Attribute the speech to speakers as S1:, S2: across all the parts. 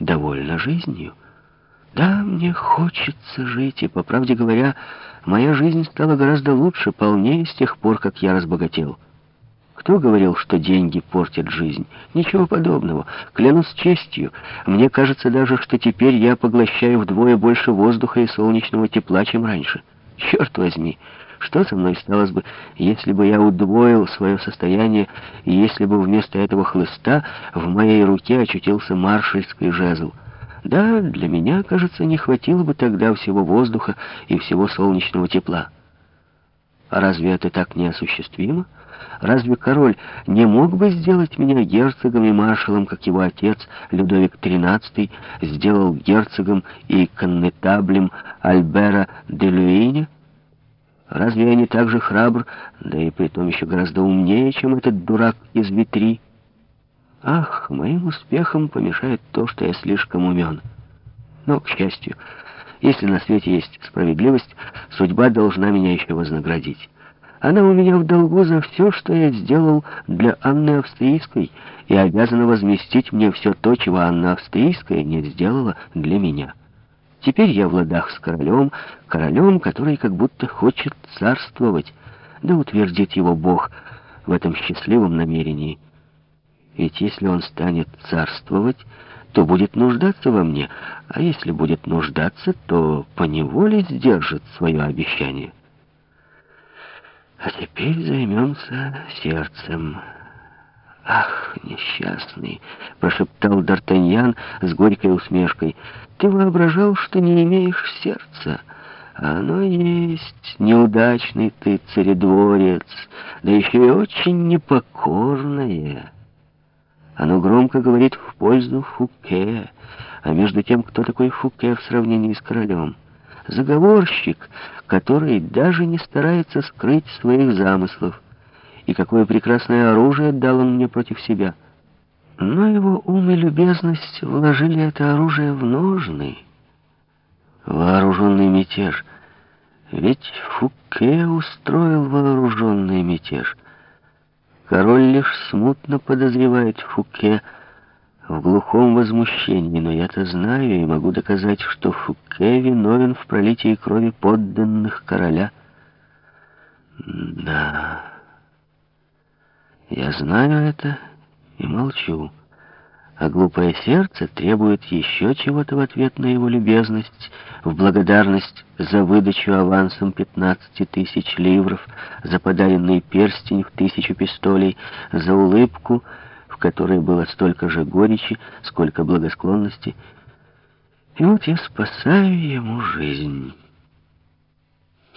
S1: довольна жизнью. Да, мне хочется жить, и, по правде говоря, моя жизнь стала гораздо лучше, полнее с тех пор, как я разбогател. Кто говорил, что деньги портят жизнь? Ничего подобного. Клянусь честью. Мне кажется даже, что теперь я поглощаю вдвое больше воздуха и солнечного тепла, чем раньше. Черт возьми, что со мной сталось бы, если бы я удвоил свое состояние, и если бы вместо этого хлыста в моей руке очутился маршальский жезл? Да, для меня, кажется, не хватило бы тогда всего воздуха и всего солнечного тепла. А разве это так неосуществимо? Разве король не мог бы сделать меня герцогом и маршалом, как его отец Людовик XIII сделал герцогом и коннетаблем Альбера де Люине? Разве я не так же храбр, да и притом еще гораздо умнее, чем этот дурак из Витри? Ах, моим успехам помешает то, что я слишком умен. Но, к счастью, если на свете есть справедливость, судьба должна меня еще вознаградить. Она у меня в долгу за все, что я сделал для Анны Австрийской, и обязана возместить мне все то, чего Анна Австрийская не сделала для меня. Теперь я в ладах с королем, королем, который как будто хочет царствовать, да утвердит его Бог в этом счастливом намерении. Ведь если он станет царствовать, то будет нуждаться во мне, а если будет нуждаться, то поневоле сдержит свое обещание. А теперь займемся сердцем. «Ах, несчастный!» — прошептал Д'Артаньян с горькой усмешкой. «Ты воображал, что не имеешь сердца. Оно есть. Неудачный ты царедворец, да еще и очень непокорное». Оно громко говорит в пользу Фуке. А между тем, кто такой Фуке в сравнении с королем? Заговорщик, который даже не старается скрыть своих замыслов. И какое прекрасное оружие дал он мне против себя. Но его ум и любезность вложили это оружие в ножны. Вооруженный мятеж. Ведь Фуке устроил вооруженный мятеж — Король лишь смутно подозревает Фуке в глухом возмущении, но я-то знаю и могу доказать, что Фуке виновен в пролитии крови подданных короля. Да, я знаю это и молчу а глупое сердце требует еще чего-то в ответ на его любезность, в благодарность за выдачу авансом 15 тысяч ливров, за подаренный перстень в тысячу пистолей, за улыбку, в которой было столько же горечи, сколько благосклонности. И вот я спасаю ему жизнь».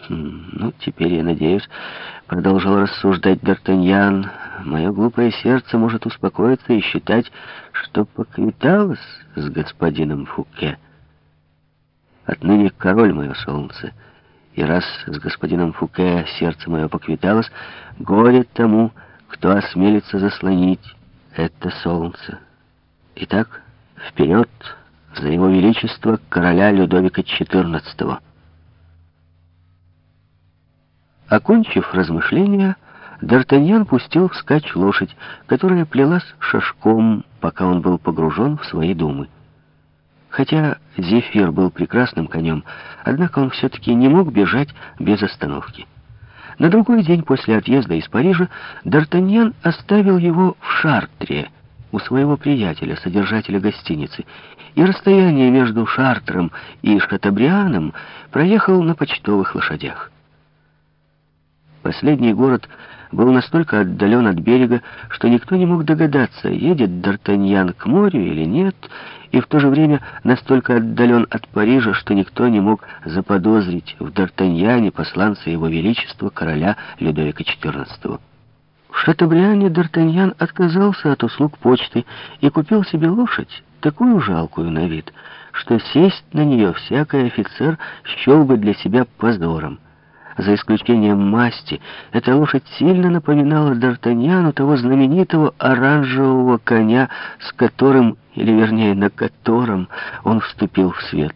S1: Хм, «Ну, теперь, я надеюсь, — продолжал рассуждать Д'Артаньян, — мое глупое сердце может успокоиться и считать, что поквиталось с господином Фуке. Отныне король мое солнце, и раз с господином Фуке сердце мое поквиталось, горе тому, кто осмелится заслонить это солнце. Итак, вперед за его величество короля Людовика XIV». Окончив размышления, Д'Артаньян пустил вскачь лошадь, которая плелась шашком, пока он был погружен в свои думы. Хотя Зефир был прекрасным конем, однако он все-таки не мог бежать без остановки. На другой день после отъезда из Парижа Д'Артаньян оставил его в Шартре, у своего приятеля, содержателя гостиницы, и расстояние между Шартром и Шатабрианом проехал на почтовых лошадях. Последний город был настолько отдален от берега, что никто не мог догадаться, едет Д'Артаньян к морю или нет, и в то же время настолько отдален от Парижа, что никто не мог заподозрить в Д'Артаньяне посланца его величества короля Людовика XIV. В Шатабриане Д'Артаньян отказался от услуг почты и купил себе лошадь, такую жалкую на вид, что сесть на нее всякий офицер счел бы для себя позором. За исключением масти, эта лошадь сильно напоминала Д'Артаньяну того знаменитого оранжевого коня, с которым, или вернее, на котором он вступил в свет.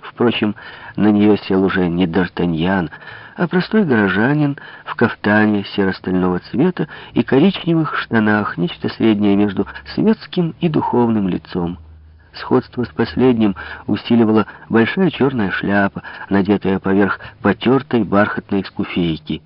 S1: Впрочем, на нее сел уже не Д'Артаньян, а простой горожанин в кафтане серо-стального цвета и коричневых штанах, нечто среднее между светским и духовным лицом. Сходство с последним усиливала большая черная шляпа, надетая поверх потертой бархатной скуфейки.